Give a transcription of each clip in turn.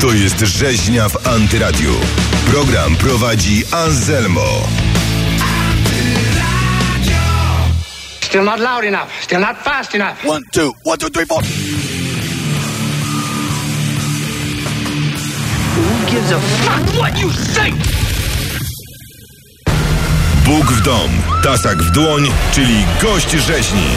To jest Rzeźnia w Antyradiu. Program prowadzi Anselmo. Still not loud enough. Still not fast enough. One, two, one, two, three, four. Who gives a fuck what you say? Bóg w dom, tasak w dłoń, czyli gość rzeźni.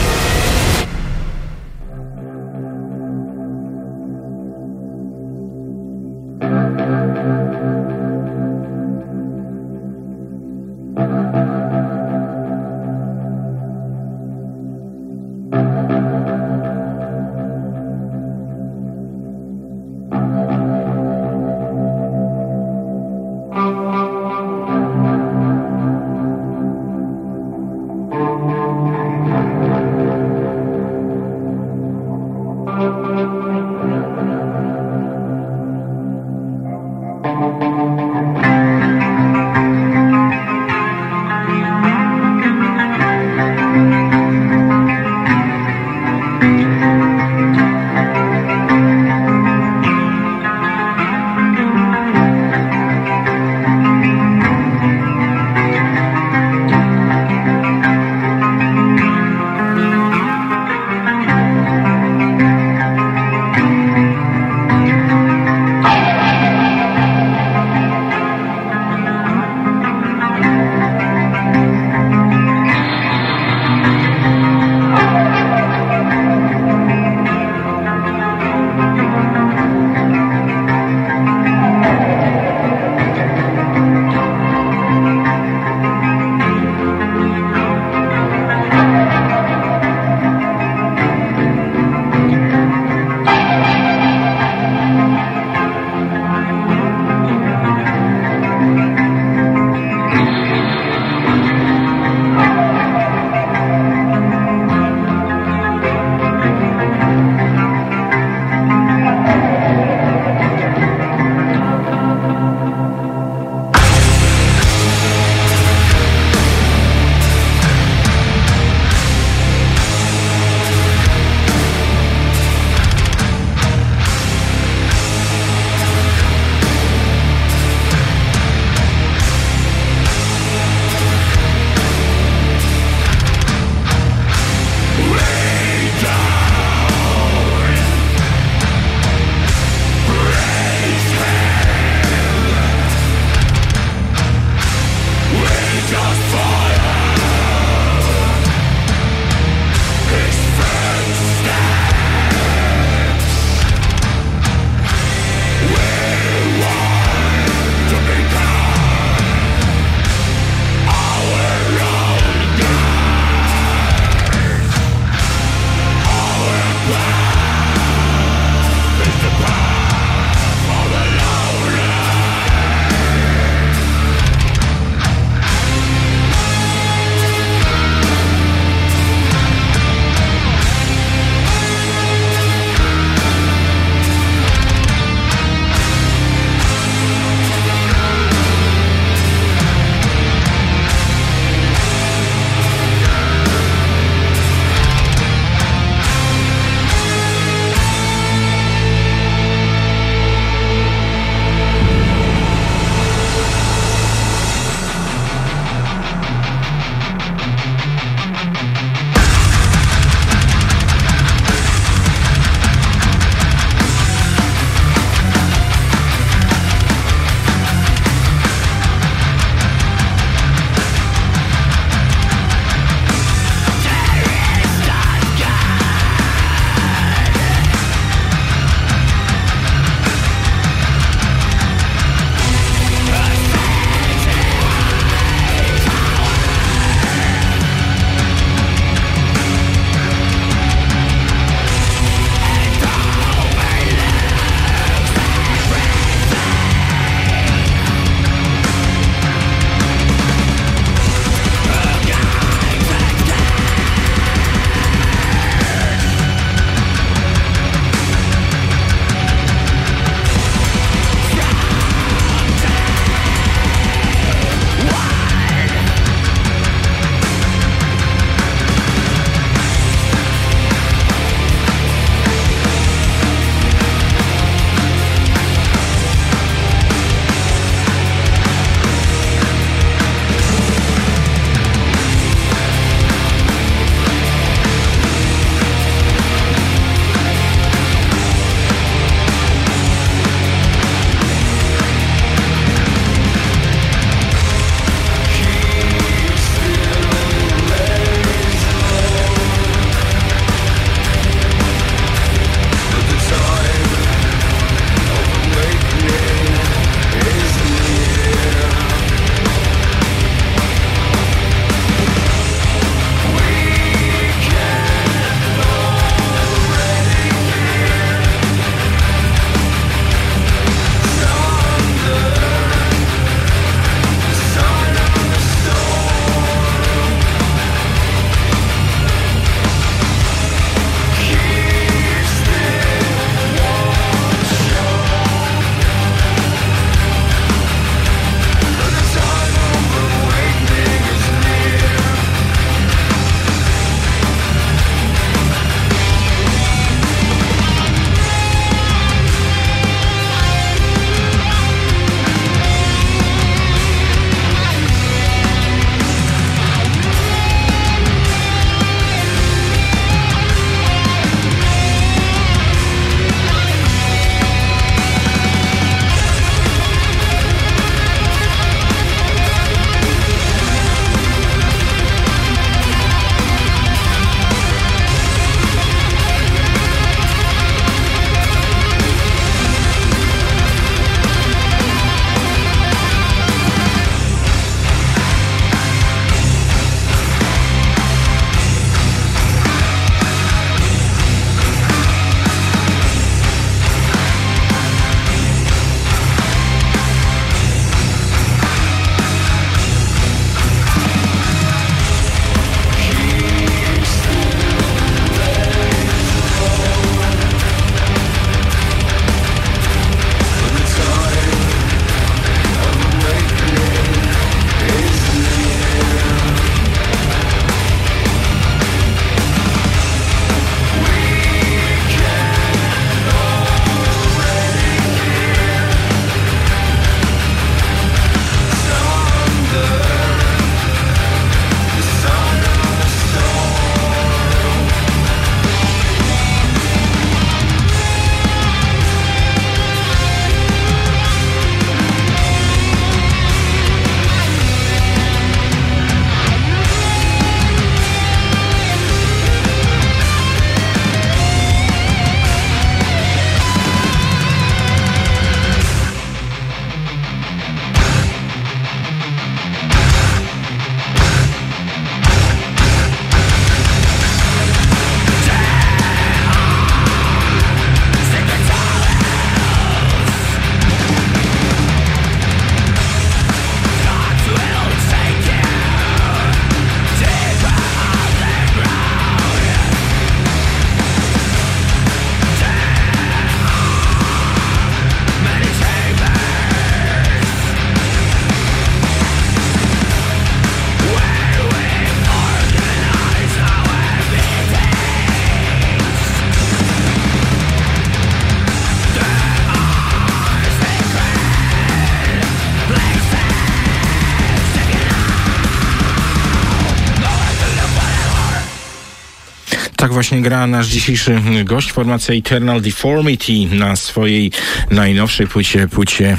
Właśnie gra nasz dzisiejszy gość, formacja Eternal Deformity na swojej najnowszej płycie, płycie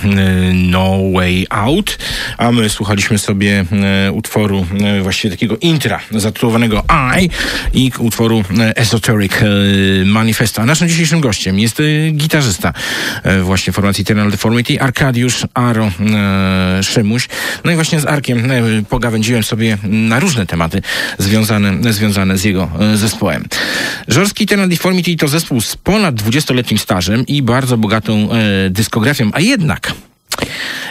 No Way Out, a my słuchaliśmy sobie utworu właściwie takiego intra zatytułowanego I i utworu Esoteric Manifesto. A naszym dzisiejszym gościem jest gitarzysta właśnie formacji Eternal Deformity, Arkadiusz Aro Szymuś. No i właśnie z Arkiem pogawędziłem sobie na różne tematy związane, związane z jego e, zespołem. Żorski Eternal Deformity to zespół z ponad 20-letnim stażem i bardzo bogatą e, dyskografią, a jednak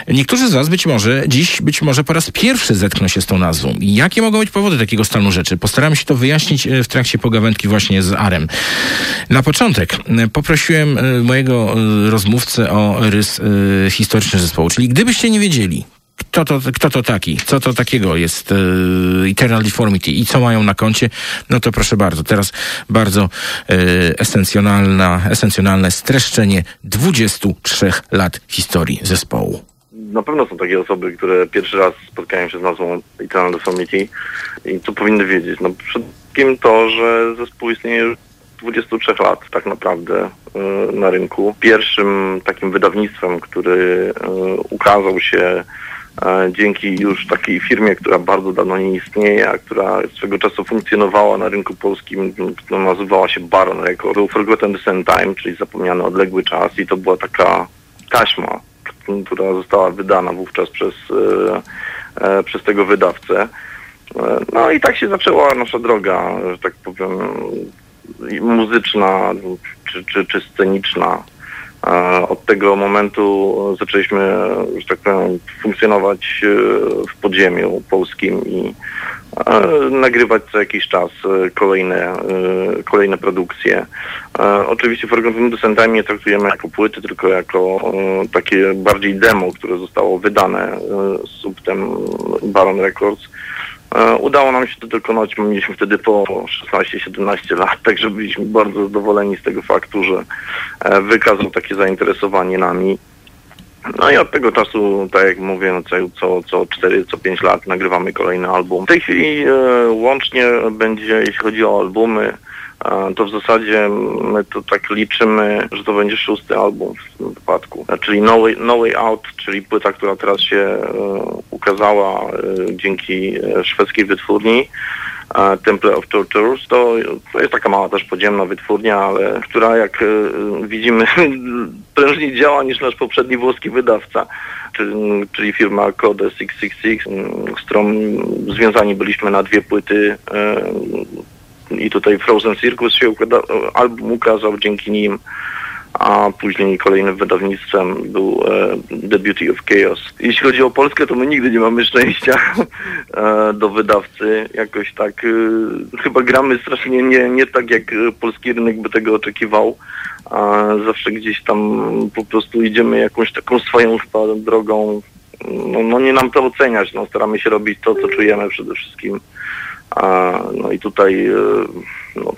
Niektórzy z Was być może dziś, być może po raz pierwszy zetkną się z tą nazwą. Jakie mogą być powody takiego stanu rzeczy? Postaram się to wyjaśnić e, w trakcie pogawędki właśnie z Arem. Na początek poprosiłem mojego rozmówcę o rys historyczny zespołu, czyli gdybyście nie wiedzieli, kto to, kto to taki, co to takiego jest e, Eternal Deformity i co mają na koncie, no to proszę bardzo, teraz bardzo e, esencjonalna, esencjonalne streszczenie 23 lat historii zespołu. Na pewno są takie osoby, które pierwszy raz spotkają się z nazwą Eternal Deformity i co powinny wiedzieć? No przede wszystkim to, że zespół istnieje już 23 lat tak naprawdę e, na rynku. Pierwszym takim wydawnictwem, który e, ukazał się dzięki już takiej firmie, która bardzo dawno nie istnieje, a która swego czasu funkcjonowała na rynku polskim, która nazywała się Baron Record. Forgotten Same Time, czyli zapomniany odległy czas i to była taka taśma, która została wydana wówczas przez, e, e, przez tego wydawcę. E, no i tak się zaczęła nasza droga, że tak powiem, muzyczna czy, czy, czy sceniczna od tego momentu zaczęliśmy, że tak powiem, funkcjonować e, w podziemiu polskim i e, nagrywać co jakiś czas e, kolejne, kolejne produkcje. Oczywiście Forgotten Descent nie traktujemy jako płyty, tylko jako takie bardziej demo, które zostało wydane z subtem Baron Records. E, udało nam się to dokonać, mieliśmy wtedy po 16-17 lat, także byliśmy bardzo zadowoleni z tego faktu, że e, wykazał takie zainteresowanie nami. No i od tego czasu, tak jak mówię, no co, co 4, co 5 lat nagrywamy kolejny album. W tej chwili e, łącznie będzie, jeśli chodzi o albumy, to w zasadzie my to tak liczymy, że to będzie szósty album w tym wypadku. Czyli No Way, no Way Out, czyli płyta, która teraz się e, ukazała e, dzięki e, szwedzkiej wytwórni. Temple of Tortures. To, to jest taka mała też podziemna wytwórnia, ale która jak widzimy prężniej działa niż nasz poprzedni włoski wydawca, czyli firma Code 666, z którą związani byliśmy na dwie płyty i tutaj Frozen Circus się album ukazał dzięki nim, a później kolejnym wydawnictwem był e, The Beauty of Chaos. Jeśli chodzi o Polskę, to my nigdy nie mamy szczęścia e, do wydawcy. Jakoś tak, e, chyba gramy strasznie nie, nie tak, jak polski rynek by tego oczekiwał. Zawsze gdzieś tam po prostu idziemy jakąś taką swoją chyba drogą. No, no nie nam to oceniać, no staramy się robić to, co czujemy przede wszystkim. No i tutaj e, no,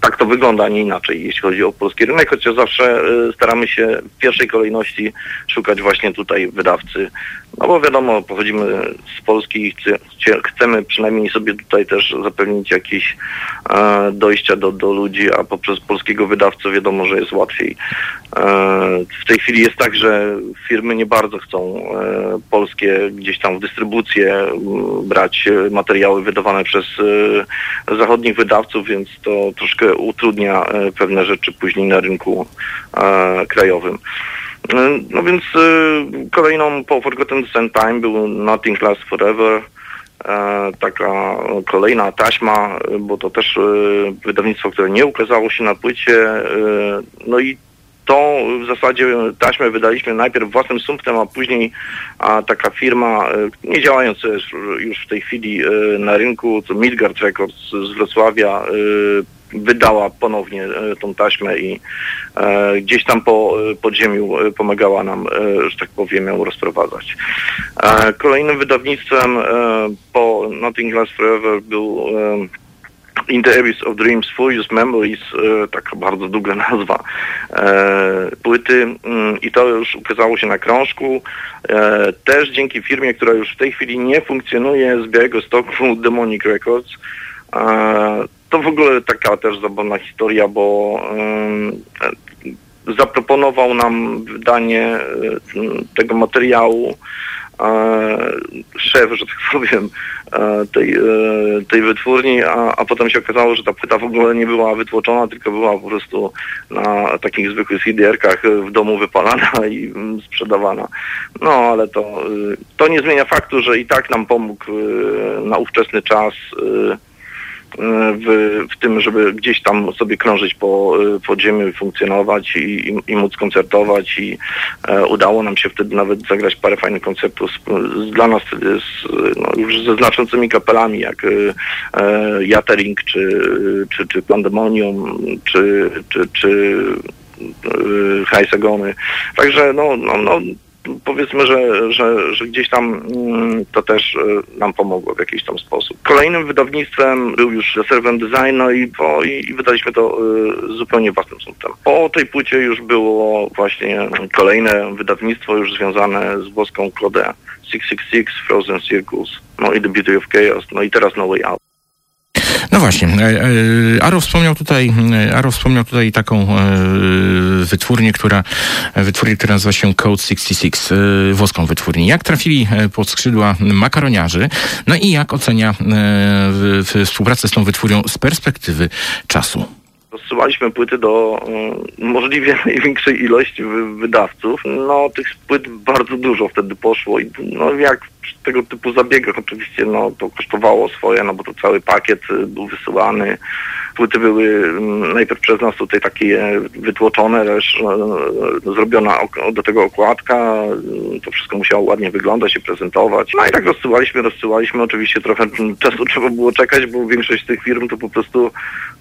tak to wygląda, nie inaczej, jeśli chodzi o polski rynek, chociaż zawsze e, staramy się w pierwszej kolejności szukać właśnie tutaj wydawcy, no bo wiadomo, pochodzimy z Polski i chcemy przynajmniej sobie tutaj też zapewnić jakieś e, dojścia do, do ludzi, a poprzez polskiego wydawcę wiadomo, że jest łatwiej. E, w tej chwili jest tak, że firmy nie bardzo chcą e, polskie gdzieś tam w dystrybucję brać materiały wydawane przez zachodnich wydawców, więc to troszkę utrudnia pewne rzeczy później na rynku krajowym. No więc y, kolejną po Forgotten Sand Time był Nothing Lasts Forever. E, taka kolejna taśma, bo to też wydawnictwo, które nie ukazało się na płycie. No i to w zasadzie taśmę wydaliśmy najpierw własnym sumptem, a później a taka firma, nie działająca już w tej chwili na rynku, to Midgard Records z Wrocławia, wydała ponownie e, tą taśmę i e, gdzieś tam po e, podziemiu pomagała nam, że tak powiem, ją rozprowadzać. Kolejnym wydawnictwem po Nothing Lasts Forever był In the Abyss of Dreams, Furious Memories, taka bardzo długa nazwa płyty mm, i to już ukazało się na krążku. Też dzięki firmie, która już w tej chwili nie funkcjonuje z Białego Stoku, Demonic Records. To w ogóle taka też zabawna historia, bo zaproponował nam wydanie tego materiału szef, że tak powiem, tej, e, tej wytwórni, a, a potem się okazało, że ta płyta w ogóle nie była wytłoczona, tylko była po prostu na takich zwykłych CD-erkach w domu wypalana i mm, sprzedawana. No, ale to, y, to nie zmienia faktu, że i tak nam pomógł y, na ówczesny czas y, w, w tym, żeby gdzieś tam sobie krążyć po podziemiu i funkcjonować i, i, i móc koncertować i e, udało nam się wtedy nawet zagrać parę fajnych koncertów z, dla nas z, no, już ze znaczącymi kapelami jak e, Jatering czy, czy, czy Pandemonium czy, czy, czy e, Hajsegony. Także no, no, no powiedzmy, że, że, że gdzieś tam mm, to też e, nam pomogło w jakiś tam sposób. Kolejnym wydawnictwem był już Servant Design, no i, i, wydaliśmy to y, zupełnie własnym sumptem. Po tej płycie już było właśnie kolejne wydawnictwo już związane z włoską Claude 666, Frozen Circles, no i The Beauty of Chaos, no i teraz No Way Out. No właśnie, e, e, Aro wspomniał tutaj, e, Aro wspomniał tutaj taką wytwórnię, która, wytwórnię, która nazywa się Code 66, włoską wytwórnię. Jak trafili pod skrzydła makaroniarzy, no i jak ocenia współpracę z tą wytwórnią z perspektywy czasu? Rozsyłaliśmy płyty do um, możliwie największej ilości wydawców. No, tych płyt bardzo dużo wtedy poszło i no, jak tego typu zabiegach oczywiście no, to kosztowało swoje, no bo to cały pakiet y, był wysyłany płyty były mm, najpierw przez nas tutaj takie wytłoczone, też e, zrobiona do tego okładka, to wszystko musiało ładnie wyglądać i prezentować. No i tak rozsyłaliśmy, rozsyłaliśmy, oczywiście trochę czasu trzeba było czekać, bo większość z tych firm to po prostu,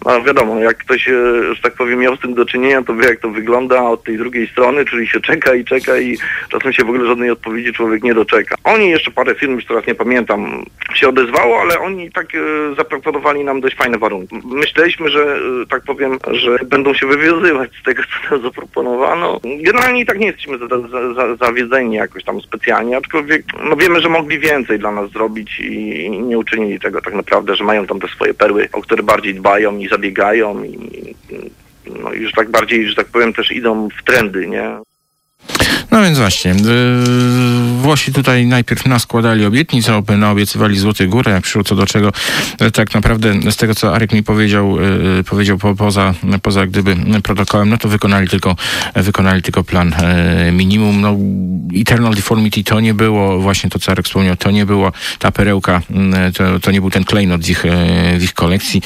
no wiadomo, jak ktoś, e, że tak powiem, miał z tym do czynienia, to wie jak to wygląda od tej drugiej strony, czyli się czeka i czeka i czasem się w ogóle żadnej odpowiedzi człowiek nie doczeka. Oni jeszcze parę firm, już teraz nie pamiętam, się odezwało, ale oni tak e, zaproponowali nam dość fajne warunki. Myśleliśmy, że e, tak powiem, że będą się wywiązywać z tego, co nam zaproponowano. Generalnie i tak nie jesteśmy za, za, zawiedzeni jakoś tam specjalnie, aczkolwiek no wiemy, że mogli więcej dla nas zrobić i nie uczynili tego tak naprawdę, że mają tam te swoje perły, o które bardziej dbają i zabiegają i no że tak bardziej, że tak powiem, też idą w trendy, nie? No więc właśnie, yy, Włosi tutaj najpierw naskładali obietnice, naobiecywali Złoty Górę, przyszło co do czego, e, tak naprawdę z tego, co Arek mi powiedział, yy, powiedział po, poza, poza gdyby protokołem, no to wykonali tylko, wykonali tylko plan minimum. No, Eternal Deformity to nie było, właśnie to, co Arek wspomniał, to nie było ta perełka, to, to nie był ten klejnot z ich, w ich kolekcji.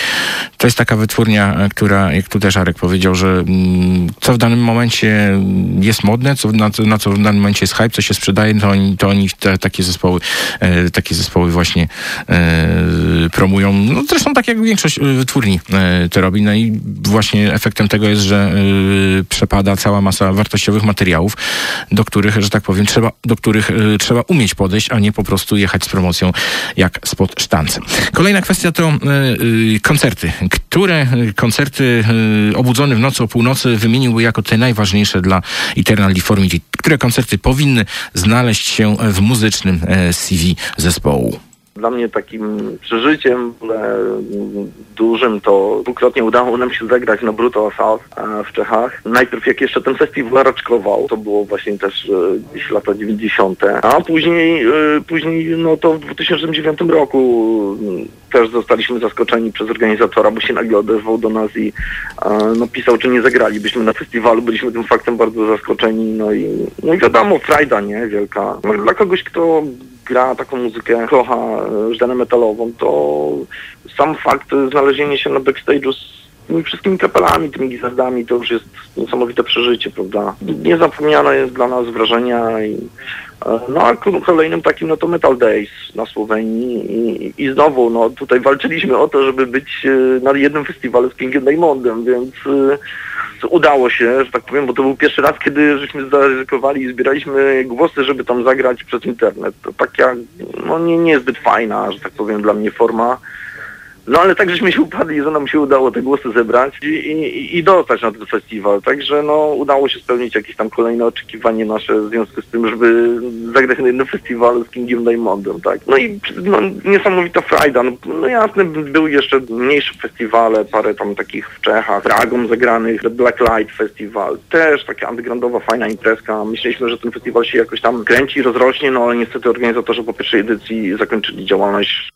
To jest taka wytwórnia, która, jak tu też Arek powiedział, że mm, co w danym momencie jest modne, co, na, na co w danym momencie jest hype, co się sprzedaje, to oni, to oni te, takie zespoły, e, takie zespoły właśnie e, promują. No zresztą tak jak większość e, wytwórni e, to robi. No i właśnie efektem tego jest, że e, przepada cała masa wartościowych materiałów, do których, że tak powiem, trzeba, do których e, trzeba umieć podejść, a nie po prostu jechać z promocją jak spod sztancy. Kolejna kwestia to koncerty. Które koncerty obudzone w nocy o północy wymieniłby jako te najważniejsze dla Eternal Deformity? Które koncerty powinny znaleźć się w muzycznym e, CV zespołu? Dla mnie takim przeżyciem dużym to dwukrotnie udało nam się zagrać na Brutal Assault w Czechach. Najpierw jak jeszcze ten festiwal raczkował, to było właśnie też e, gdzieś lata 90. A później, e, później no to w 2009 roku też zostaliśmy zaskoczeni przez organizatora, bo się nagle odezwał do nas i no, pisał, czy nie zagralibyśmy na festiwalu. Byliśmy tym faktem bardzo zaskoczeni. No i, no i wiadomo, frajda, nie? Wielka. No, dla kogoś, kto gra taką muzykę, kocha żdanę metalową, to sam fakt znalezienia się na backstage'u z tymi wszystkimi kapelami, tymi gwiazdami, to już jest niesamowite przeżycie, prawda? Niezapomniane jest dla nas wrażenia i no a kolejnym takim no to Metal Days na Słowenii i, i znowu no tutaj walczyliśmy o to, żeby być e, na jednym festiwalu z Kingiem Diamondem, więc e, udało się, że tak powiem, bo to był pierwszy raz, kiedy żeśmy zaryzykowali i zbieraliśmy głosy, żeby tam zagrać przez internet. To taka, no nie, niezbyt fajna, że tak powiem, dla mnie forma No ale tak żeśmy się upadli, że nam się udało te głosy zebrać i, i, i dostać na ten festiwal. Także no udało się spełnić jakieś tam kolejne oczekiwanie nasze w związku z tym, żeby zagrać na jednym festiwalu z Kingiem Diamondem, tak? No i no, niesamowita frajda. No, no jasne, były jeszcze mniejsze festiwale, parę tam takich w Czechach, Dragą zagranych, Black Light Festival. Też taka undergroundowa, fajna imprezka. Myśleliśmy, że ten festiwal się jakoś tam kręci, rozrośnie, no ale niestety organizatorzy po pierwszej edycji zakończyli działalność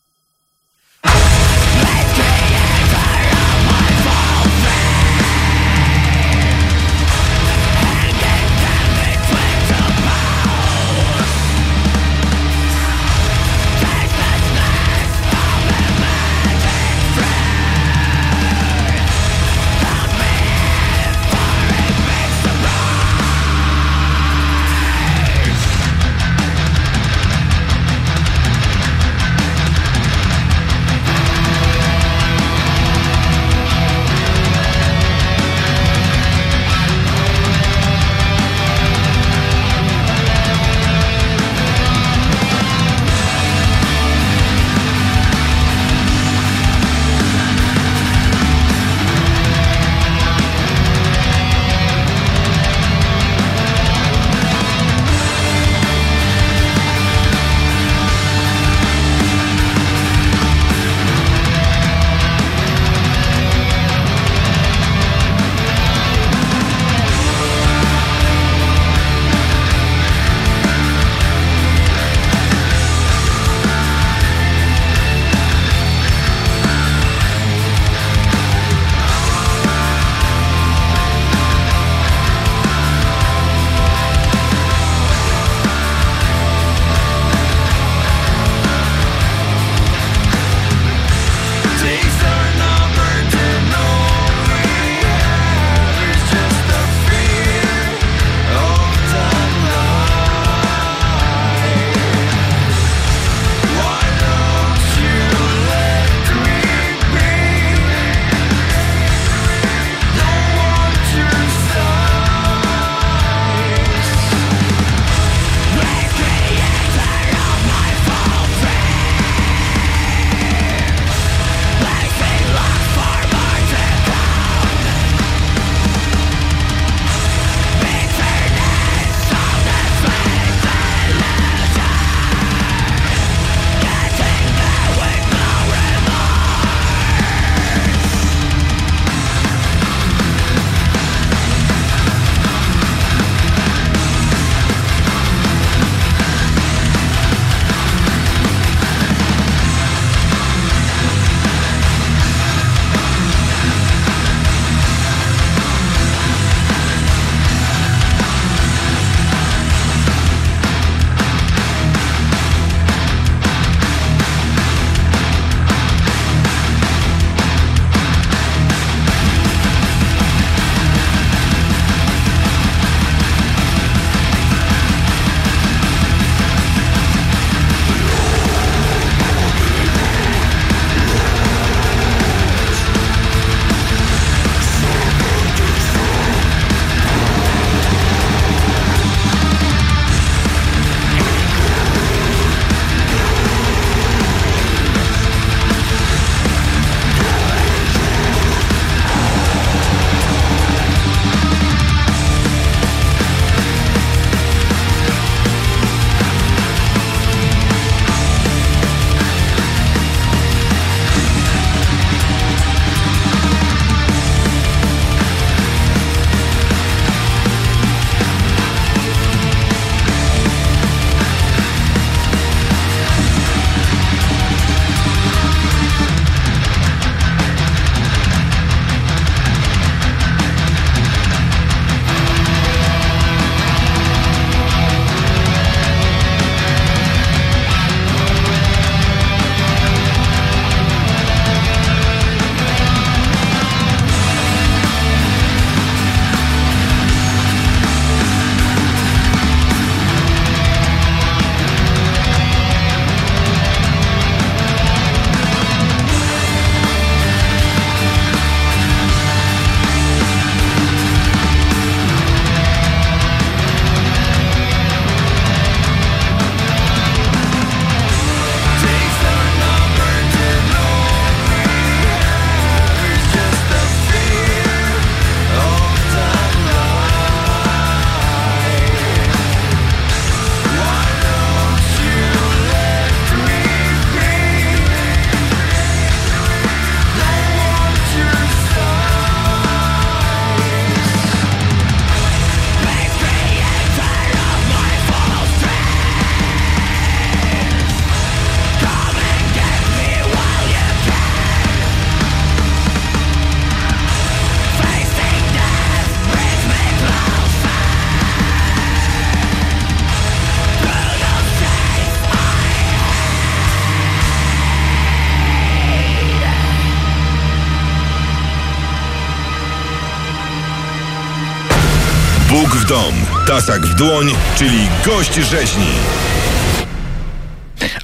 tasak w dłoń, czyli gość rzeźni.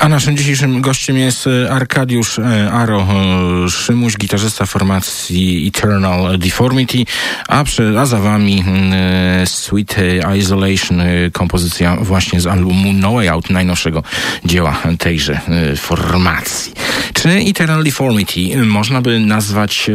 A naszym dzisiejszym gościem jest e, Arkadiusz e, Aro e, Szymuś, gitarzysta formacji Eternal Deformity, a, przy, a za wami Sweet Isolation, kompozycja właśnie z albumu No Way Out, najnowszego dzieła tejże formacji. Czy Eternal Deformity można by nazwać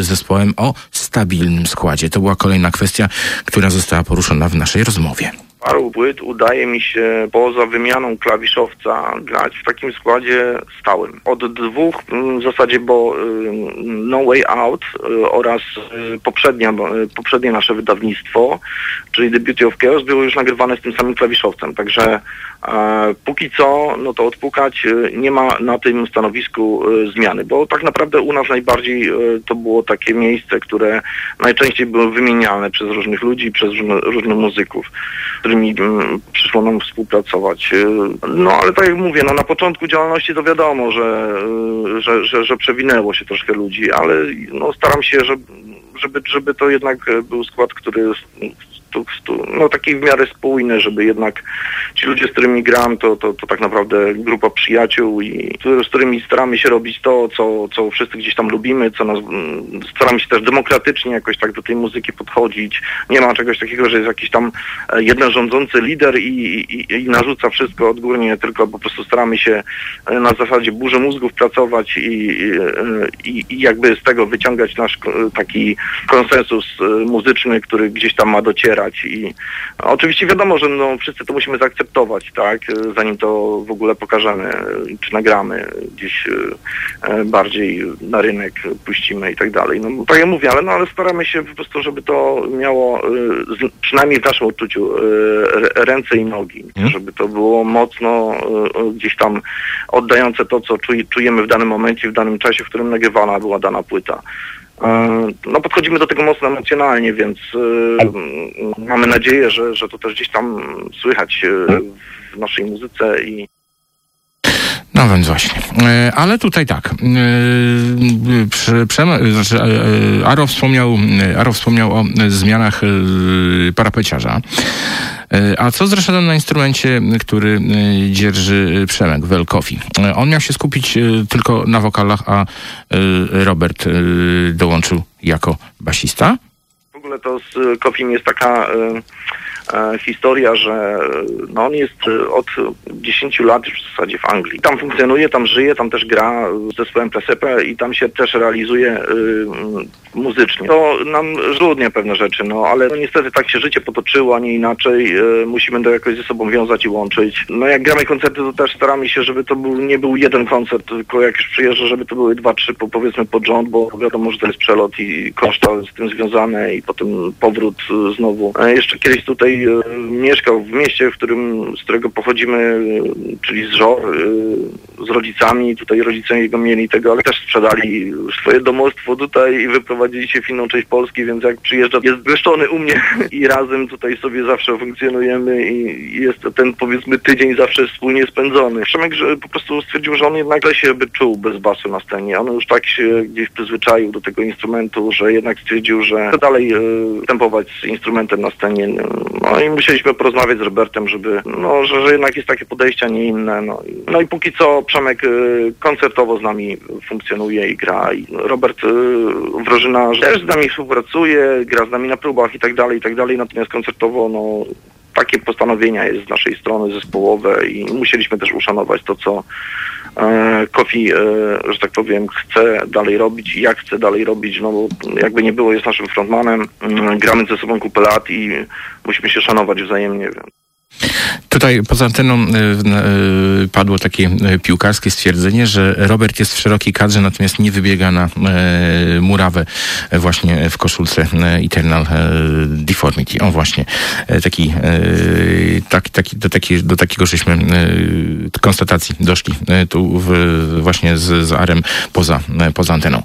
zespołem o stabilnym składzie? To była kolejna kwestia, która została poruszona w naszej rozmowie paru płyt udaje mi się poza wymianą klawiszowca grać w takim składzie stałym. Od dwóch w zasadzie, bo y, No Way Out y, oraz y, poprzednia, poprzednie nasze wydawnictwo, czyli The Beauty of Chaos było już nagrywane z tym samym klawiszowcem, także póki co, no to odpukać nie ma na tym stanowisku zmiany, bo tak naprawdę u nas najbardziej to było takie miejsce, które najczęściej było wymieniane przez różnych ludzi, przez różnych muzyków którymi mm, przyszło nam współpracować. Y, no ale tak jak mówię, no na początku działalności to wiadomo, że, y, że, że, że przewinęło się troszkę ludzi, ale no staram się, żeby, żeby to jednak był skład, który no taki w miarę spójny, żeby jednak ci ludzie, z którymi gram, to, to, to tak naprawdę grupa przyjaciół i z którymi staramy się robić to, co, co wszyscy gdzieś tam lubimy, co nas, staramy się też demokratycznie jakoś tak do tej muzyki podchodzić. Nie ma czegoś takiego, że jest jakiś tam e, jeden rządzący lider i, i, i narzuca wszystko odgórnie, tylko po prostu staramy się e, na zasadzie burzy mózgów pracować i, i, i jakby z tego wyciągać nasz taki konsensus e, muzyczny, który gdzieś tam ma docierać i oczywiście wiadomo, że no, wszyscy to musimy zaakceptować, tak, zanim to w ogóle pokażemy, czy nagramy gdzieś e, bardziej na rynek puścimy i tak dalej. No tak jak mówię, ale, no, ale staramy się po prostu, żeby to miało e, przynajmniej w naszym odczuciu e, ręce i nogi, hmm. żeby to było mocno gdzieś tam oddające to, co czujemy w danym momencie, w danym czasie, w którym nagrywana była dana płyta. No podchodzimy do tego mocno emocjonalnie, więc mamy nadzieję, że, że to też gdzieś tam słychać w naszej muzyce i no więc właśnie. E, ale tutaj tak. E, znaczy, e, Aro, wspomniał, Aro wspomniał o zmianach parapeciarza. A co z resztą na instrumencie, który dzierży Przemek Welkowi? On miał się skupić tylko na wokalach, a Robert dołączył jako basista? W ogóle to z Kofim jest taka historia, że no on jest e, od 10 lat już w zasadzie w Anglii. Tam funkcjonuje, tam żyje, tam też gra z zespołem Presepe i tam się też realizuje muzycznie. To nam żudnie pewne rzeczy, no ale no, niestety tak się życie potoczyło, a nie inaczej. Y, musimy to jakoś ze sobą wiązać i łączyć. No jak gramy koncerty, to też staramy się, żeby to był, nie był jeden koncert, tylko jak już przyjeżdża, żeby to były dwa, trzy po, powiedzmy pod rząd, bo wiadomo, że to jest przelot i koszta z tym związane i potem powrót y, znowu. A jeszcze kiedyś tutaj E, mieszkał w mieście, w którym, z którego pochodzimy, e, czyli z Żor, e, z rodzicami. Tutaj rodzice jego mieli tego, ale też sprzedali swoje domostwo tutaj i wyprowadzili się w inną część Polski, więc jak przyjeżdża, jest zgrzeszczony u mnie i razem tutaj sobie zawsze funkcjonujemy i jest ten powiedzmy tydzień zawsze wspólnie spędzony. Przemek że po prostu stwierdził, że on jednak się by czuł bez basu na scenie. On już tak się gdzieś przyzwyczaił do tego instrumentu, że jednak stwierdził, że dalej e, tempować z instrumentem na scenie. No i musieliśmy porozmawiać z Robertem, żeby, no, że, że jednak jest takie podejście, a nie inne. No, no i póki co Przemek y, koncertowo z nami funkcjonuje i gra. I Robert y, Wrożyna też z nami współpracuje, gra z nami na próbach i tak dalej, i tak dalej. Natomiast koncertowo, no, takie postanowienia jest z naszej strony zespołowe i musieliśmy też uszanować to, co e, Kofi, e, że tak powiem, chce dalej robić i jak chce dalej robić, no bo jakby nie było, jest naszym frontmanem, mm, gramy ze sobą kupę lat i musimy się szanować wzajemnie. Tutaj poza anteną y, y, padło takie y, piłkarskie stwierdzenie, że Robert jest w szerokiej kadrze, natomiast nie wybiega na murawę właśnie w koszulce Eternal Deformity. O właśnie, taki, tak, taki, do, taki, do takiego żeśmy konstatacji doszli tu właśnie z, z Arem poza, poza anteną.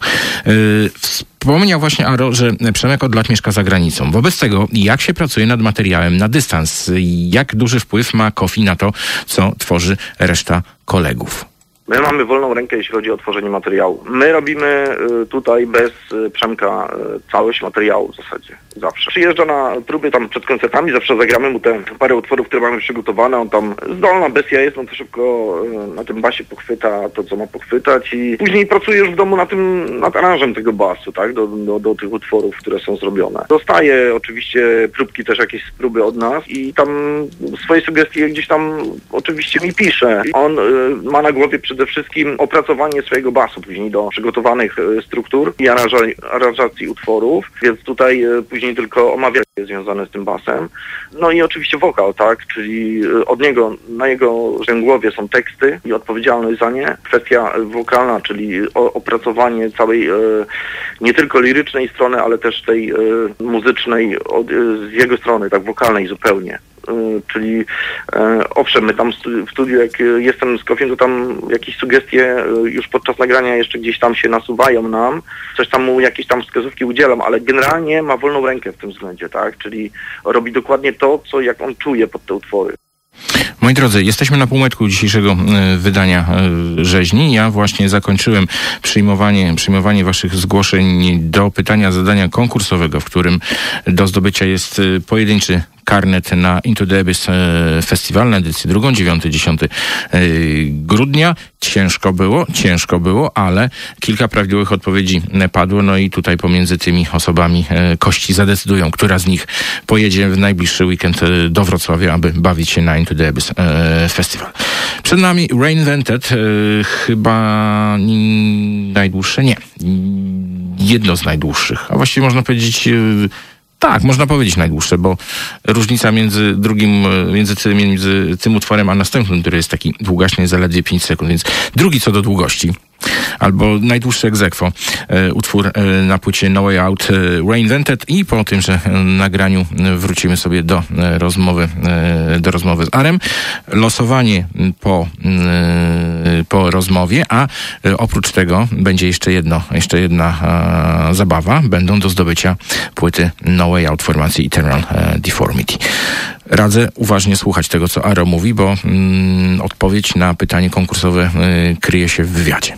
Wspomniał właśnie Aro, że Przemek od lat mieszka za granicą. Wobec tego, jak się pracuje nad materiałem na dystans? Jak duży wpływ ma Kofi na to, co tworzy reszta kolegów? My mamy wolną rękę, jeśli chodzi o tworzenie materiału. My robimy y, tutaj bez y, Przemka y, całość materiału w zasadzie, zawsze. Przyjeżdża na próby tam przed koncertami, zawsze zagramy mu te parę utworów, które mamy przygotowane, on tam zdolna bestia jest, on to szybko na tym basie pochwyta to, co ma pochwytać i później pracuje już w domu na tym, nad aranżem tego basu, tak, do, do, do tych utworów, które są zrobione. Dostaje oczywiście próbki też jakieś próby od nas i tam swoje sugestie gdzieś tam oczywiście mi pisze. On ma na głowie przede przede wszystkim opracowanie swojego basu później do przygotowanych e, struktur i aranżacji utworów, więc tutaj e, później tylko omawianie związane z tym basem. No i oczywiście wokal, tak, czyli e, od niego, na jego głowie są teksty i odpowiedzialność za nie. Kwestia wokalna, czyli opracowanie całej nie tylko lirycznej strony, ale też tej muzycznej z jego strony, tak wokalnej zupełnie. Y, czyli e, owszem, my tam w studiu, jak jestem z Kofiem, to tam jakieś sugestie y, już podczas nagrania jeszcze gdzieś tam się nasuwają nam, coś tam mu jakieś tam wskazówki udzielam, ale generalnie ma wolną rękę w tym względzie, tak, czyli robi dokładnie to, co jak on czuje pod te utwory. Moi drodzy, jesteśmy na półmetku dzisiejszego e, wydania e, rzeźni. Ja właśnie zakończyłem przyjmowanie, przyjmowanie waszych zgłoszeń do pytania zadania konkursowego, w którym do zdobycia jest pojedynczy karnet na Into the Abyss e, Festival na edycję drugą, 9-10 e, grudnia. Ciężko było, ciężko było, ale kilka prawidłowych odpowiedzi padło, no i tutaj pomiędzy tymi osobami e, kości zadecydują, która z nich pojedzie w najbliższy weekend do Wrocławia, aby bawić się na Into the Abyss Festival. Przed nami Reinvented, chyba najdłuższe, nie, jedno z najdłuższych, a właściwie można powiedzieć tak, można powiedzieć najdłuższe, bo różnica między drugim, między tym, między tym utworem a następnym, który jest taki długaśny, zaledwie 5 sekund, więc drugi co do długości albo najdłuższy egzekwo, e, utwór e, na płycie No Way Out e, Reinvented i po tym, że nagraniu wrócimy sobie do rozmowy, do rozmowy z Arem. Losowanie po, po rozmowie, a oprócz tego będzie jeszcze jedno, jeszcze jedna zabawa. Będą do zdobycia płyty No Way Out formacji Eternal Deformity. Radzę uważnie słuchać tego, co Aro mówi, bo mm, odpowiedź na pytanie konkursowe y, kryje się w wywiadzie.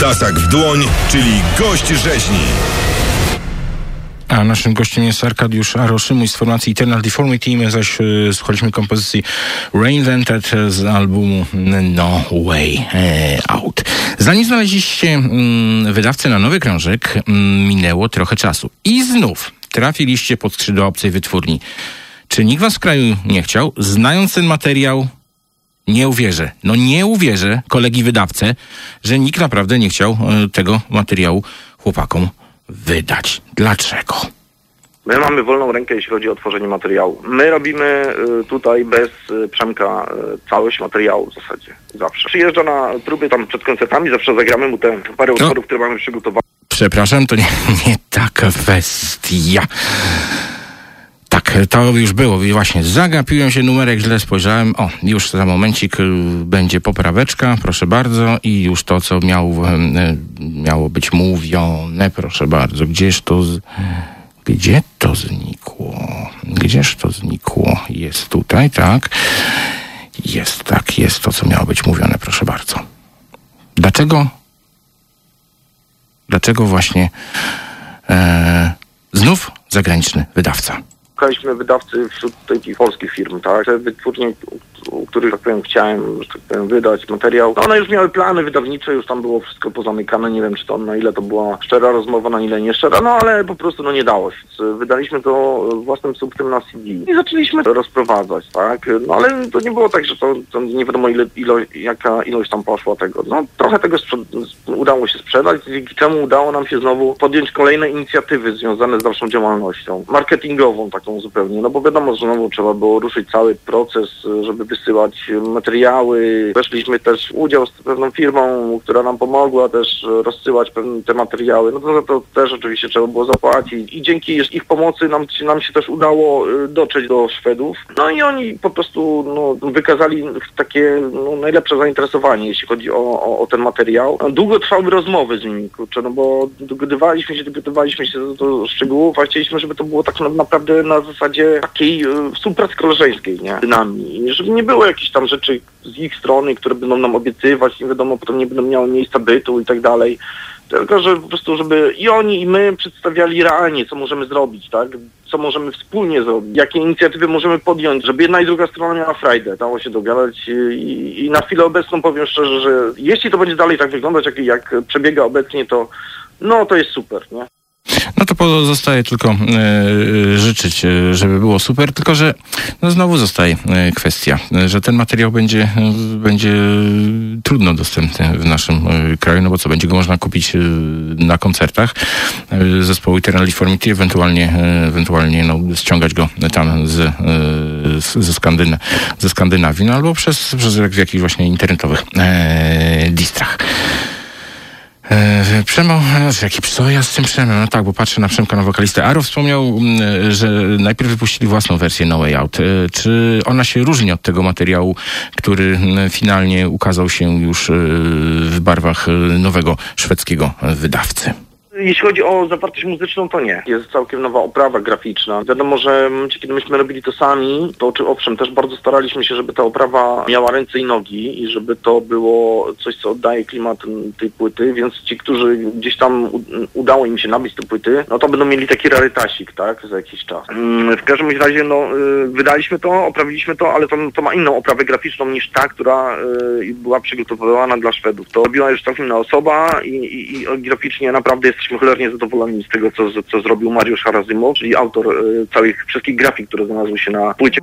Tasak w dłoń, czyli gość rzeźni. A naszym gościem jest Arkadiusz Aroszymuj z formacji Eternal Deformity. My zaś y, słuchaliśmy kompozycji Reinvented z albumu No Way e, Out. Zanim znaleźliście mm, wydawcę na nowy krążek, mm, minęło trochę czasu. I znów trafiliście pod skrzydła obcej wytwórni. Czy nikt was w kraju nie chciał? Znając ten materiał, nie uwierzę. No nie uwierzę, kolegi wydawcę, że nikt naprawdę nie chciał e, tego materiału chłopakom wydać. Dlaczego? My mamy wolną rękę, jeśli chodzi o tworzenie materiału. My robimy y, tutaj bez y, Przemka całość materiału w zasadzie. Zawsze. Przyjeżdża na próby tam przed koncertami, zawsze zagramy mu te parę No. utworów, które mamy przygotowane. Przepraszam, to nie, nie ta kwestia. To już było. Właśnie zagapiłem się, numerek źle spojrzałem. O, już za momencik y, będzie popraweczka, proszę bardzo. I już to, co miał, e, miało być mówione, proszę bardzo. Gdzież to... Z... Gdzie to znikło? Gdzież to znikło? Jest tutaj, tak? Jest, tak, jest to, co miało być mówione, proszę bardzo. Dlaczego Dlaczego właśnie e, znów zagraniczny wydawca? Szukaliśmy wydawcy wśród takich polskich firm, tak? Te wytwórnie, u, których, tak powiem, chciałem, że tak powiem, wydać materiał. No one już miały plany wydawnicze, już tam było wszystko pozamykane. Nie wiem, czy to na ile to była szczera rozmowa, na ile nie szczera, no ale po prostu no nie dało się. Wydaliśmy to własnym subtem na CD i zaczęliśmy to rozprowadzać, tak? No ale to nie było tak, że to, to nie wiadomo ile, ilo, jaka ilość tam poszła tego. No trochę tego udało się sprzedać, dzięki czemu udało nam się znowu podjąć kolejne inicjatywy związane z naszą działalnością. Marketingową taką zupełnie, no bo wiadomo, że znowu trzeba było ruszyć cały proces, żeby wysyłać materiały. Weszliśmy też w udział z pewną firmą, która nam pomogła też rozsyłać pewne te materiały. No to za to też oczywiście trzeba było zapłacić i dzięki ich pomocy nam, nam się też udało y, dotrzeć do Szwedów. No i oni po prostu no, wykazali takie no, najlepsze zainteresowanie, jeśli chodzi o, o, o ten materiał. Długo trwały rozmowy z nimi, kurczę, no bo dogadywaliśmy się, dogadywaliśmy się do, do szczegółów, a chcieliśmy, żeby to było tak na- naprawdę na zasadzie takiej y, współpracy koleżeńskiej, nie? Z nami. I żeby nie było jakichś tam rzeczy z ich strony, które będą nam obiecywać, nie wiadomo, potem nie będą miały miejsca bytu i tak dalej. Tylko, że po prostu, żeby i oni, i my przedstawiali realnie, co możemy zrobić, tak? Co możemy wspólnie zrobić, jakie inicjatywy możemy podjąć, żeby jedna i druga strona miała frajdę. Dało się dogadać i, i na chwilę obecną powiem szczerze, że jeśli to będzie dalej tak wyglądać, jak, jak przebiega obecnie, to no to jest super, nie? No to pozostaje tylko e, życzyć, e, żeby było super, tylko że no znowu zostaje e, kwestia, e, że ten materiał będzie, e, będzie trudno dostępny w naszym e, kraju, no bo co, będzie go można kupić e, na koncertach e, zespołu Eternal Deformity, ewentualnie, e, ewentualnie no, ściągać go tam z, e, ze, Skandyna, ze Skandynawii, no albo przez, przez w jakichś właśnie internetowych e, distrach. E, Przemo, znaczy, jaki ja z tym Przemem? No tak, bo patrzę na Przemka, na wokalistę. Aro wspomniał, mm, że najpierw wypuścili własną wersję No Way Out. E, Czy ona się różni od tego materiału, który mm, finalnie ukazał się już e, w barwach e, nowego szwedzkiego wydawcy? Jeśli chodzi o zawartość muzyczną, to nie. Jest całkiem nowa oprawa graficzna. Wiadomo, że kiedy myśmy robili to sami, to czy owszem, też bardzo staraliśmy się, żeby ta oprawa miała ręce i nogi i żeby to było coś, co oddaje klimat tej płyty, więc ci, którzy gdzieś tam udało im się nabyć te płyty, no to będą mieli taki rarytasik, tak, za jakiś czas. Mm, W każdym razie, no, y, wydaliśmy to, oprawiliśmy to, ale to, to ma inną oprawę graficzną niż ta, która y, była przygotowywana dla Szwedów. To robiła już całkiem inna osoba i, i, i graficznie naprawdę jesteśmy cholernie zadowoleni z tego, co, co zrobił Mariusz Harazymow, czyli autor y, całych, wszystkich grafik, które znalazły się na płycie.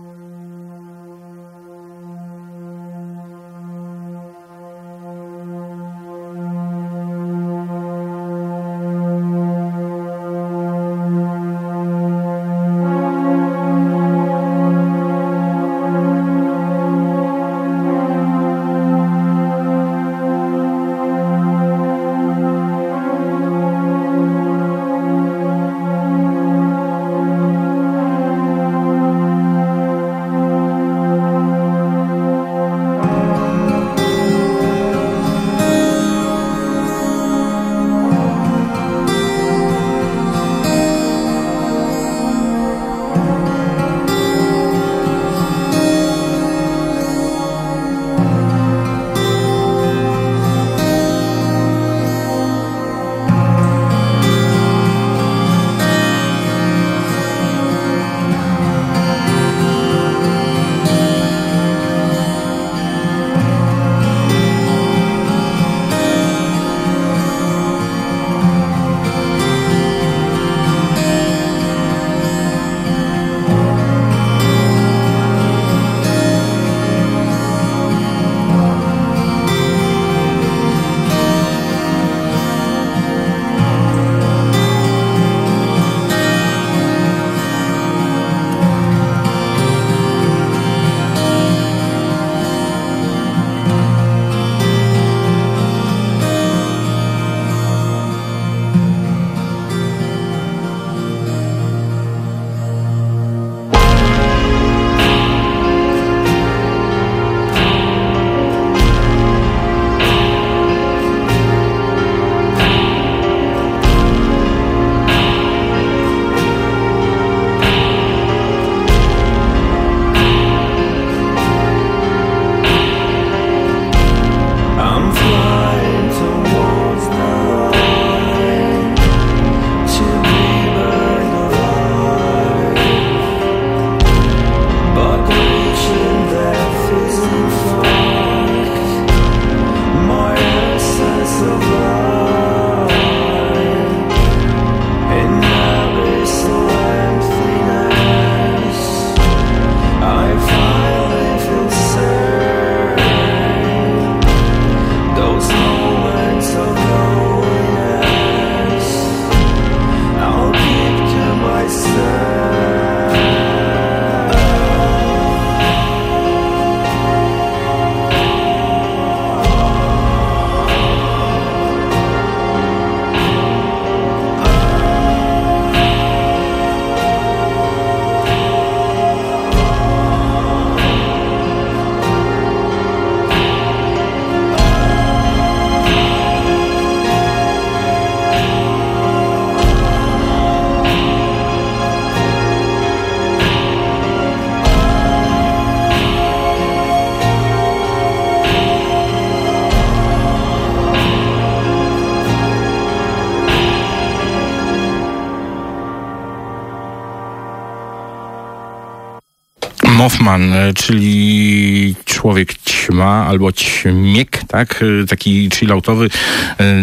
Hoffman, czyli człowiek ćma albo ćmiek, tak? Taki chilloutowy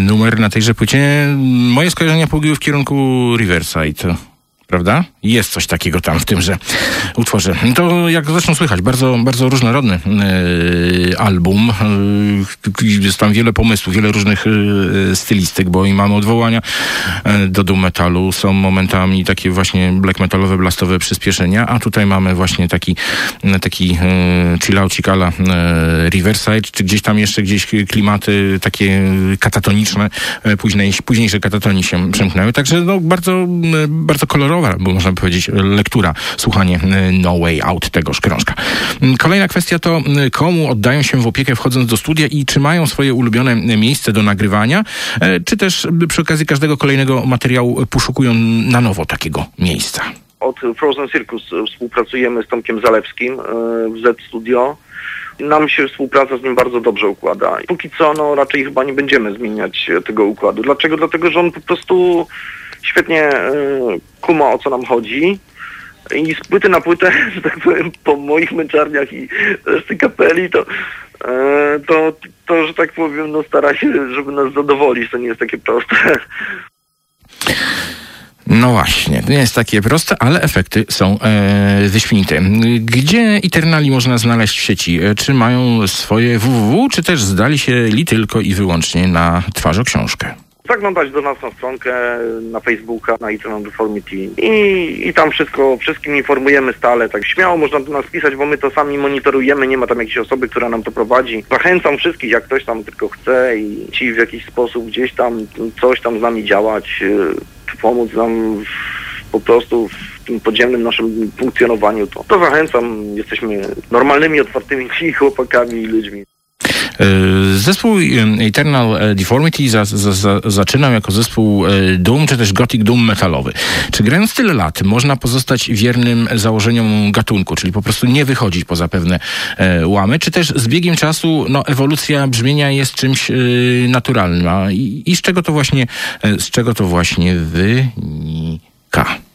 numer na tejże płycie. Moje skojarzenia pogięły w kierunku Riverside prawda? Jest coś takiego tam w tymże utworze. To jak zresztą słychać, bardzo, bardzo różnorodny e, album. E, jest tam wiele pomysłów, wiele różnych e, stylistyk, bo i mamy odwołania do doom metalu, są momentami takie właśnie black metalowe, blastowe przyspieszenia, a tutaj mamy właśnie taki, taki chillaucik ala Riverside, czy gdzieś tam jeszcze gdzieś klimaty takie katatoniczne, później, późniejsze katatoni się przemknęły, także no, bardzo, bardzo kolorowe bo można powiedzieć lektura, słuchanie e, No Way Out tegoż krążka. Mm, kolejna kwestia to mm, komu oddają się w opiekę wchodząc do studia i czy mają swoje ulubione miejsce do nagrywania, czy też przy okazji każdego kolejnego materiału poszukują na nowo takiego miejsca. Od Frozen Circus współpracujemy z Tomkiem Zalewskim w Z Studio. Nam się współpraca z nim bardzo dobrze układa. Póki co, no raczej chyba nie będziemy zmieniać tego układu. Dlaczego? Dlatego, że on po prostu świetnie e, kuma o co nam chodzi. I z płyty na płytę, że tak powiem, po moich męczarniach i reszty kapeli, to, e, to, to, że tak powiem, no stara się, żeby nas zadowolić. To nie jest takie proste. No właśnie, to nie jest takie proste, ale efekty są e, wyśmienite. Gdzie Eternali można znaleźć w sieci? E, czy mają swoje www, czy też zdali się li tylko i wyłącznie na książkę? Zaglądać do nas na stronkę, na Facebooka, na Eternal Deformity i, i tam wszystko, wszystkim informujemy stale, tak śmiało można do nas pisać, bo my to sami monitorujemy, nie ma tam jakiejś osoby, która nam to prowadzi. Zachęcam wszystkich, jak ktoś tam tylko chce i ci w jakiś sposób gdzieś tam coś tam z nami działać, y, pomóc nam w, po prostu w tym podziemnym naszym funkcjonowaniu, to, to zachęcam. Jesteśmy normalnymi, otwartymi chłopakami i ludźmi. E, zespół Eternal Deformity za, za, za, zaczynał jako zespół e, Doom, czy też Gothic Doom metalowy. Czy grając tyle lat można pozostać wiernym założeniom gatunku, czyli po prostu nie wychodzić poza pewne e, łamy, czy też z biegiem czasu no, ewolucja brzmienia jest czymś naturalnym? I, I z czego to właśnie, z czego to właśnie wynika?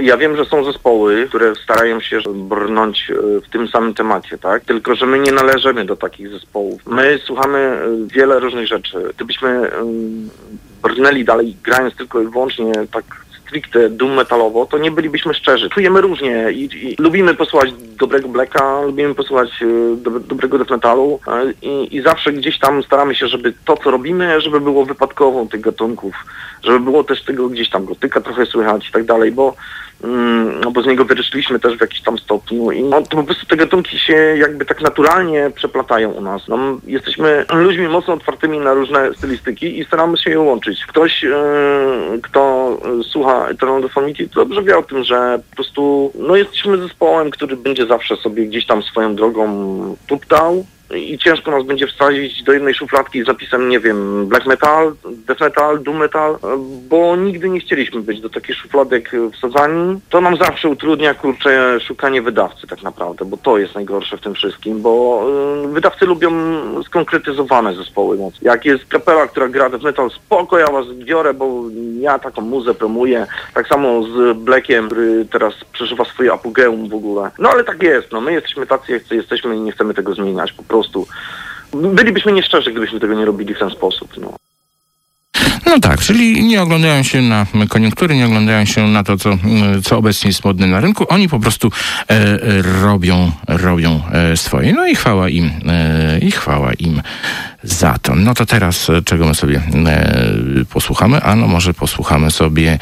Ja wiem, że są zespoły, które starają się brnąć e, w tym samym temacie, tak? Tylko, że my nie należymy do takich zespołów. My słuchamy e, wiele różnych rzeczy. Gdybyśmy brnęli dalej, grając tylko i wyłącznie tak stricte doom metalowo, to nie bylibyśmy szczerzy. Czujemy różnie i, i lubimy posłuchać dobrego blacka, lubimy posłuchać e, do, dobrego death metalu i, i zawsze gdzieś tam staramy się, żeby to, co robimy, żeby było wypadkową tych gatunków, żeby było też tego gdzieś tam gotyka trochę słychać i tak dalej, bo no bo z niego wyryszliśmy też w jakiś tam stopniu i no, to po prostu te gatunki się jakby tak naturalnie przeplatają u nas. No, jesteśmy ludźmi mocno otwartymi na różne stylistyki i staramy się je łączyć. Ktoś, yy, kto słucha Eternal Deformity, to dobrze wie o tym, że po prostu no, jesteśmy zespołem, który będzie zawsze sobie gdzieś tam swoją drogą tuptał, i ciężko nas będzie wsadzić do jednej szufladki z napisem, nie wiem, black metal, death metal, doom metal, bo nigdy nie chcieliśmy być do takich szufladek wsadzani. To nam zawsze utrudnia, kurczę, szukanie wydawcy tak naprawdę, bo to jest najgorsze w tym wszystkim, bo y, wydawcy lubią skonkretyzowane zespoły mocy. Jak jest kapela, która gra death metal, spoko, ja was biorę, bo ja taką muzę promuję. Tak samo z Blackiem, który teraz przeżywa swoje apogeum w ogóle. No ale tak jest, no my jesteśmy tacy, jak jesteśmy i nie chcemy tego zmieniać po prostu prostu bylibyśmy nieszczerzy, gdybyśmy tego nie robili w ten sposób. No. No tak, czyli nie oglądają się na koniunktury, nie oglądają się na to, co, co obecnie jest modne na rynku. Oni po prostu e, robią, robią e, swoje. No i chwała im, e, i chwała im za to. No to teraz e, czego my sobie e, posłuchamy? A no może posłuchamy sobie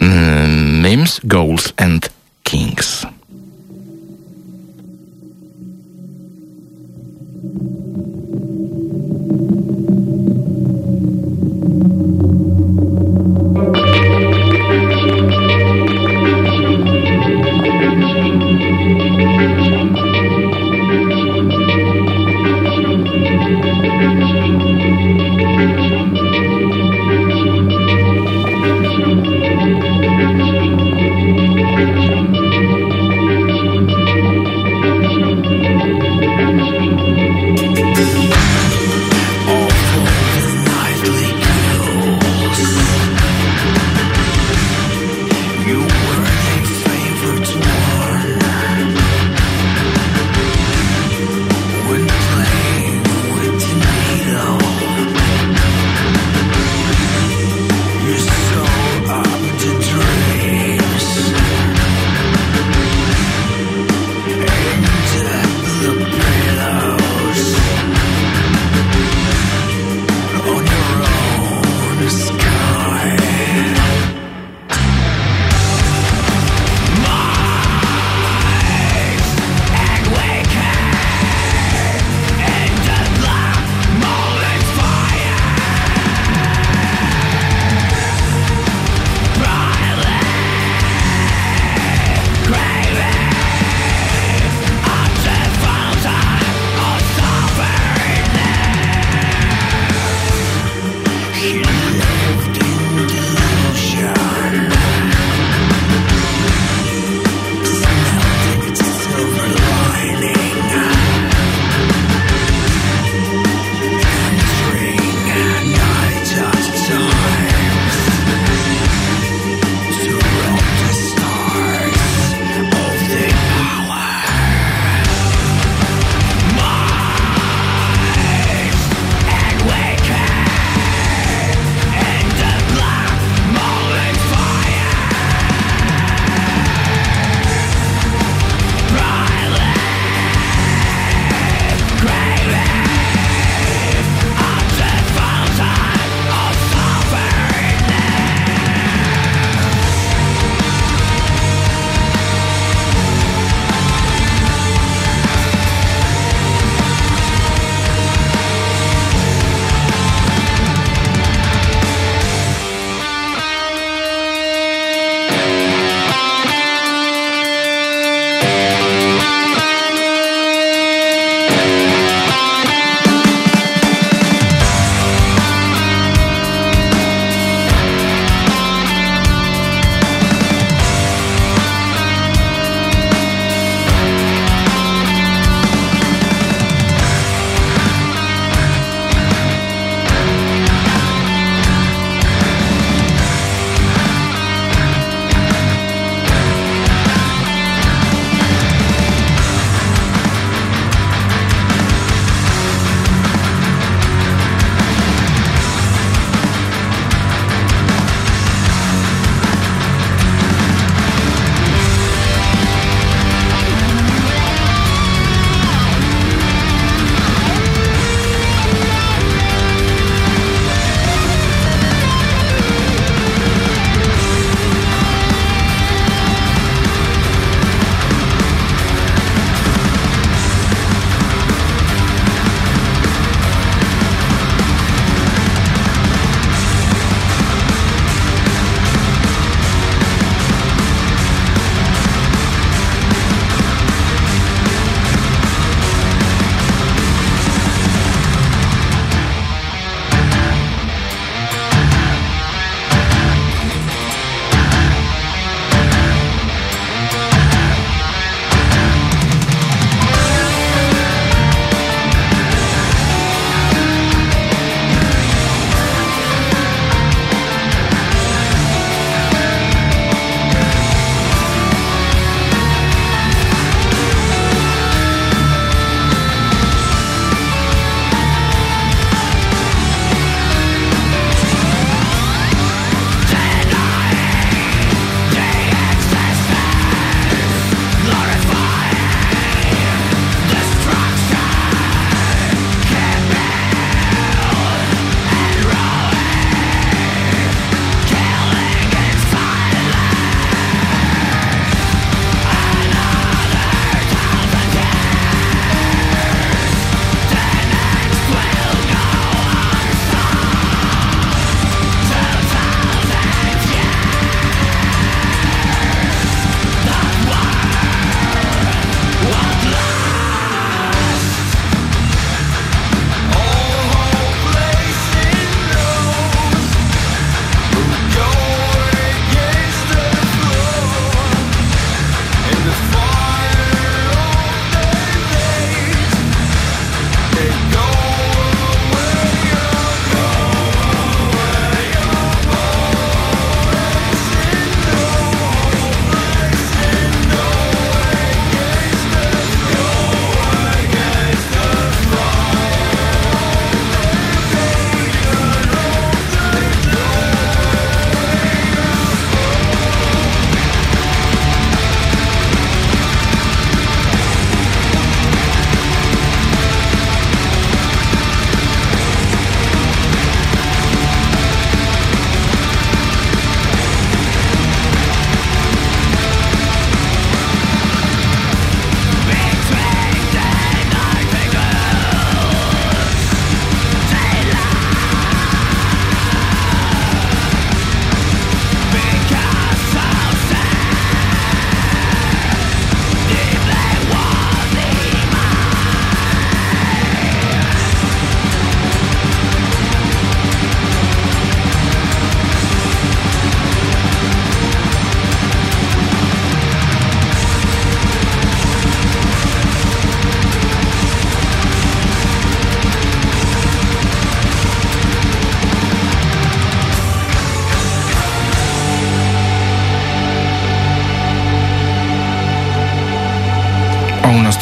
mm, Mims, Goals and Kings.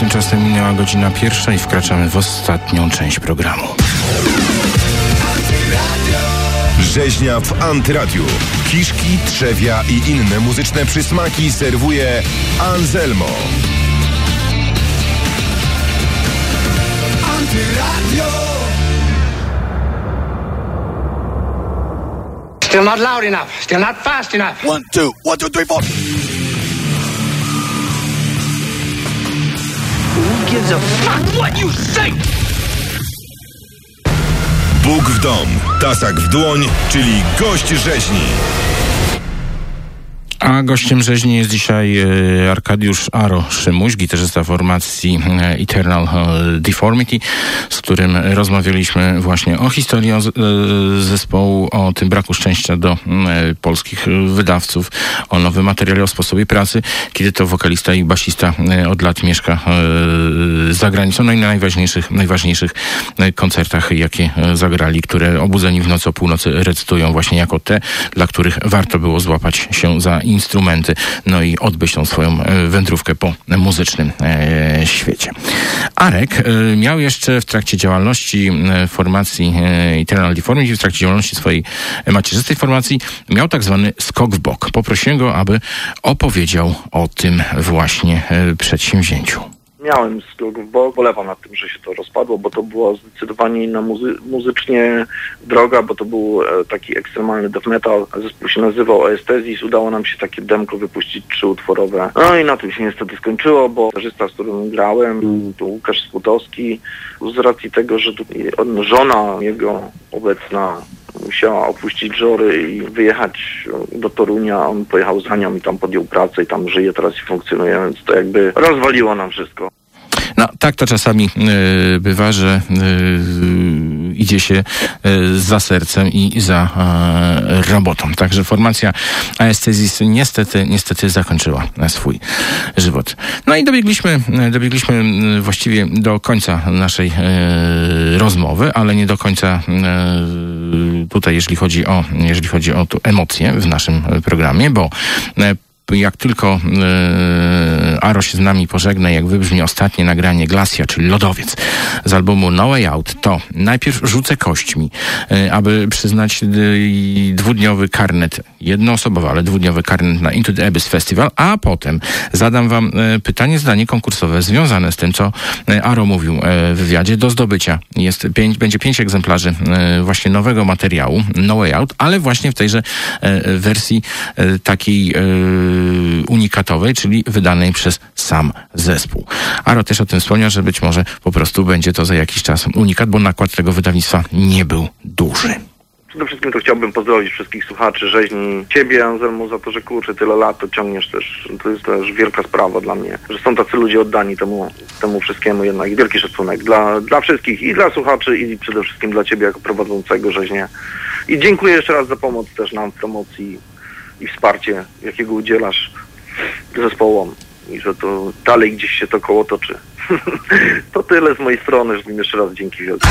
Tymczasem minęła godzina pierwsza i wkraczamy w ostatnią część programu. Rzeźnia w Antyradiu. Kiszki, trzewia i inne muzyczne przysmaki serwuje Anselmo. Antyradio. Still not loud enough. Still not fast enough. One, two, one, two, three, four. Gives a fuck what you say? Bóg w dom, tasak w dłoń, czyli gość rzeźni. A gościem rzeźni jest dzisiaj e, Arkadiusz Aro Szymuś, gitarzysta formacji e, Eternal e, Deformity, z którym rozmawialiśmy właśnie o historii zespołu, o tym braku szczęścia do polskich wydawców, o nowym materiale, o sposobie pracy, kiedy to wokalista i basista od lat mieszka za granicą, no i na najważniejszych, najważniejszych koncertach, jakie zagrali, które obudzeni w nocy o północy recytują właśnie jako te, dla których warto było złapać się za instrumenty, no i odbyć tą swoją e, wędrówkę po muzycznym e, świecie. Arek e, miał jeszcze w trakcie działalności formacji Eternal Deformity, w trakcie działalności swojej macierzystej formacji, miał tak zwany skok w bok. Poprosiłem go, aby opowiedział o tym właśnie przedsięwzięciu. Miałem skok w bok, bolewam nad tym, że się to rozpadło, bo to była zdecydowanie inna muzy- muzycznie droga, bo to był e, taki ekstremalny death metal. Zespół się nazywał Aesthesis, udało nam się takie demko wypuścić trzyutworowe. No i na tym się niestety skończyło, bo gitarzysta, z którym grałem, to Łukasz Sputowski, z racji tego, że żona jego obecna musiała opuścić Żory i wyjechać do Torunia. On pojechał za nią i tam podjął pracę i tam żyje teraz i funkcjonuje, więc to jakby rozwaliło nam wszystko. No, tak to czasami e, bywa, że e, idzie się e, za sercem i za robotą. Także formacja Aesthesis niestety, niestety zakończyła swój żywot. No i dobiegliśmy, dobiegliśmy właściwie do końca naszej rozmowy, ale nie do końca tutaj, jeżeli chodzi o, jeżeli chodzi o tu emocje w naszym programie, bo jak tylko e, Aro się z nami pożegna, jak wybrzmi ostatnie nagranie Glacia, czyli Lodowiec z albumu No Way Out, to najpierw rzucę kośćmi, e, aby przyznać e, dwudniowy karnet, jednoosobowy, ale dwudniowy karnet na Into the Abyss Festival, a potem zadam wam pytanie, zdanie konkursowe związane z tym, co Aro mówił w wywiadzie. Do zdobycia jest pięć, będzie pięć egzemplarzy właśnie nowego materiału No Way Out, ale właśnie w tejże wersji takiej unikatowej, czyli wydanej przez sam zespół. Aro też o tym wspomniał, że być może po prostu będzie to za jakiś czas unikat, bo nakład tego wydawnictwa nie był duży. Przede wszystkim to chciałbym pozdrowić wszystkich słuchaczy rzeźni. Ciebie, Anselmo, za to, że kurczę, tyle lat to ciągniesz też. To jest też wielka sprawa dla mnie, że są tacy ludzie oddani temu, temu wszystkiemu jednak. Wielki szacunek dla, dla wszystkich i dla słuchaczy i przede wszystkim dla Ciebie jako prowadzącego rzeźnię. I dziękuję jeszcze raz za pomoc też nam w promocji i wsparcie, jakiego udzielasz zespołom i że to dalej gdzieś się to koło toczy. to tyle z mojej strony, że jeszcze raz dzięki wielkie.